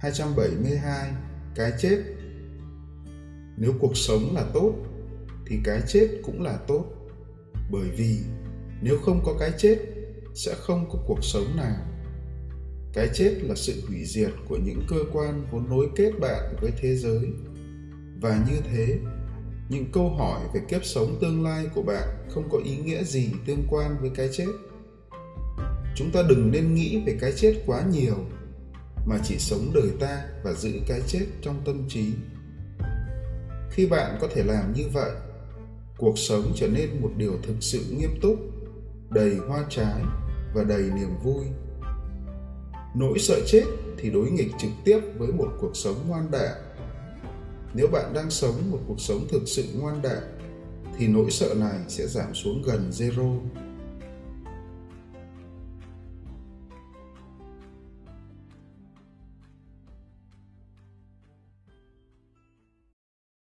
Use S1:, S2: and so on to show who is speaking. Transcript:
S1: 272 Cái chết Nếu cuộc sống là tốt thì cái chết cũng là tốt. Bởi vì nếu không có cái chết sẽ không có cuộc sống nào. Cái chết là sự hủy diệt của những cơ quan vốn nối kết bạn với thế giới. Và như thế, những câu hỏi về kiếp sống tương lai của bạn không có ý nghĩa gì tương quan với cái chết. Chúng ta đừng nên nghĩ về cái chết quá nhiều mà chỉ sống đời ta và giữ cái chết trong tâm trí. Khi bạn có thể làm như vậy, cuộc sống trở nên một điều thực sự nghiêm túc, đầy hoa trái và đầy niềm vui. Nỗi sợ chết thì đối nghịch trực tiếp với một cuộc sống ngoan đạo nếu bạn đang sống một cuộc sống thực sự ngoan đạo thì nỗi sợ này sẽ giảm xuống gần zero.